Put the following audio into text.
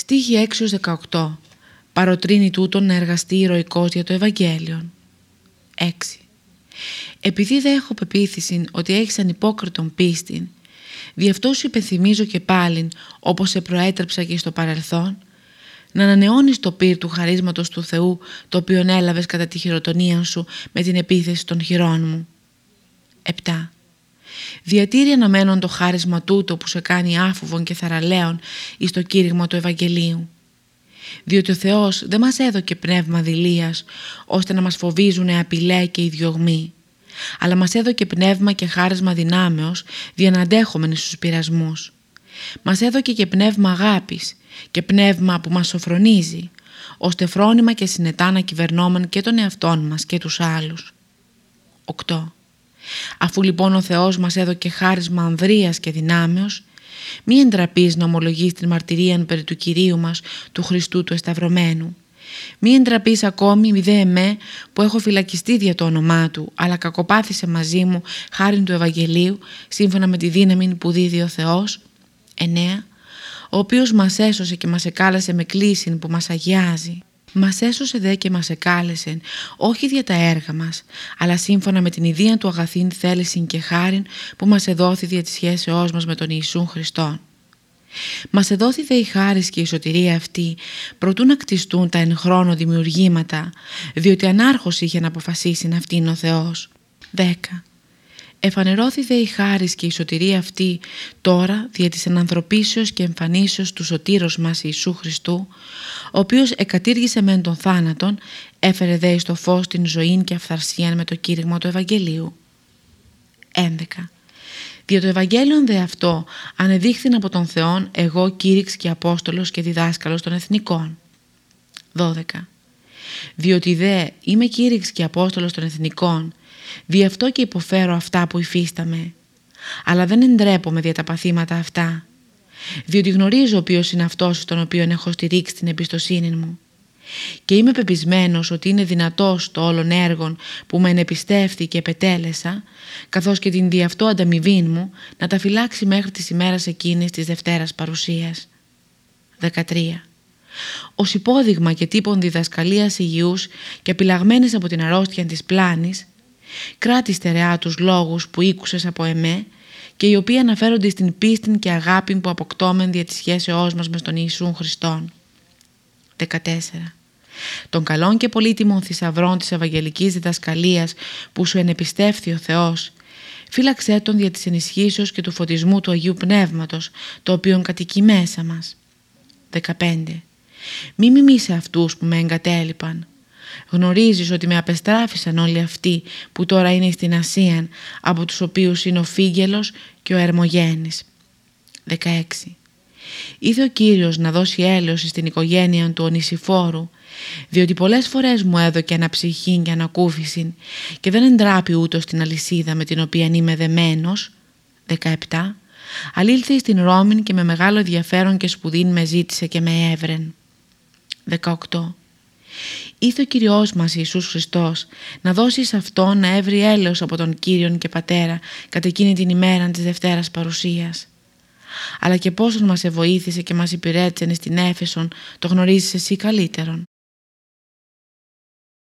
Στίχη 6-18 Παροτρύνει τούτον να εργαστεί ηρωικός για το Ευαγγέλιο. 6. Επειδή δεν έχω πεποίθηση ότι έχεις ανυπόκριτον πίστην, δι' αυτός σου υπενθυμίζω και πάλιν, όπως σε προέτρεψα και στο παρελθόν, να ανανεώνεις το πύρ του χαρίσματος του Θεού, το οποίο έλαβες κατά τη χειροτονία σου με την επίθεση των χειρών μου. 7. Διατήρει αναμένον το χάρισμα τούτο που σε κάνει άφοβον και θαραλέον εις το κήρυγμα του Ευαγγελίου. Διότι ο Θεός δεν μας έδωκε πνεύμα δηλίας ώστε να μας φοβίζουν απειλέ και ιδιωγμοί αλλά μας έδωκε πνεύμα και χάρισμα δυνάμεως διαναντέχομενοι στους πειρασμούς. Μας έδωκε και πνεύμα αγάπης και πνεύμα που μας σοφρονίζει ώστε φρόνημα και συνετά να κυβερνόμεν και τον εαυτόν μας και τους άλλους. 8. Αφού λοιπόν ο Θεός μας έδωκε χάρισμα ανδρείας και δυνάμεως, μη εντραπείς να ομολογείς την μαρτυρία περί του Κυρίου μας, του Χριστού του Εσταυρωμένου. Μη εντραπείς ακόμη μη δε εμέ που έχω φυλακιστεί δια το όνομά Του, αλλά κακοπάθησε μαζί μου χάριν του Ευαγγελίου, σύμφωνα με τη δύναμη που δίδει ο Θεός. 9. Ο οποίος μας έσωσε και μας εκάλεσε με κλίσιν που μας αγιάζει. Μας έσωσε δε και μας εκάλεσε, όχι για τα έργα μας, αλλά σύμφωνα με την ιδία του αγαθήν θέλησιν και χάριν που μας εδόθη δια της σχέσεώς μας με τον Ιησούν Χριστόν. Μας εδόθη δε η χάρις και η σωτηρία αυτή προτού να κτιστούν τα εν χρόνο δημιουργήματα, διότι ανάρχος είχε να αποφασίσει να αυτήν ο Θεός. 10. Εφανερώθη δε η χάρις και η σωτηρία αυτή τώρα δια της ενανθρωπίσεως και εμφανίσεως του σωτήρος μας Ιησού Χριστού, ο οποίος εκατήργησε μεν τον θάνατον, έφερε δε στο φως την ζωή και αυθαρσία με το κήρυγμα του Ευαγγελίου. 11. Δια το Ευαγγέλιον δε αυτό ανεδείχθην από τον Θεόν εγώ κήρυξ και Απόστολος και διδάσκαλος των εθνικών. 12. Διότι δε είμαι κήρυξ και Απόστολος των εθνικών, δι' αυτό και υποφέρω αυτά που υφίσταμαι. Αλλά δεν εντρέπομαι δια τα παθήματα αυτά, διότι γνωρίζω ποιος είναι αυτός στον οποίο έχω στηρίξει την εμπιστοσύνη μου και είμαι πεπισμένος ότι είναι δυνατός το όλον έργον που με ενεπιστεύτη και επετέλεσα, καθώς και την δι' αυτό ανταμοιβή μου, να τα φυλάξει μέχρι τις ημέρας εκείνης της Δευτέρας Παρουσίας. 13. Ως υπόδειγμα και τύπων διδασκαλίας υγιούς και απειλαγμένης από την αρρώστια της πλάνης, κράτη στερεά τους λόγους που ήκουσες από εμέ και οι οποίοι αναφέρονται στην πίστη και αγάπη που αποκτώμεν δια της σχέσεώς μας με τον Ιησούν Χριστόν. 14 των καλών και πολύτιμων θησαυρών της Ευαγγελικής Διδασκαλίας που σου ενεπιστεύθη ο Θεός, φύλαξέ τον δια της ενισχύσεως και του φωτισμού του Αγίου Πνεύματος, το οποίο κατοικεί μέσα μας. 15. Μη μιμήσει αυτούς που με εγκατέλειπαν. Γνωρίζεις ότι με απεστράφησαν όλοι αυτοί που τώρα είναι στην Ασία, από τους οποίους είναι ο Φίγγελος και ο Ερμογένης. 16. Είδε ο Κύριος να δώσει έλεος στην οικογένεια του Ονησιφόρου διότι πολλές φορές μου έδωκε αναψυχή και ανακούφιση και δεν εντράπει ούτως στην αλυσίδα με την οποία είμαι δεμένος. 17. Αλήλθε στην Ρώμη και με μεγάλο ενδιαφέρον και σπουδήν με ζήτησε και με έβρεν. 18. Ήθε ο Κυριός μας Ιησούς Χριστός να δώσει σε αυτό να έβρει έλεος από τον Κύριον και Πατέρα κατά εκείνη την ημέρα της Δευτέρας Παρουσίας. Αλλά και πόσον μας εβοήθησε και μας υπηρέτησε στην Έφεσον το γνωρίζεις εσύ καλύτερον.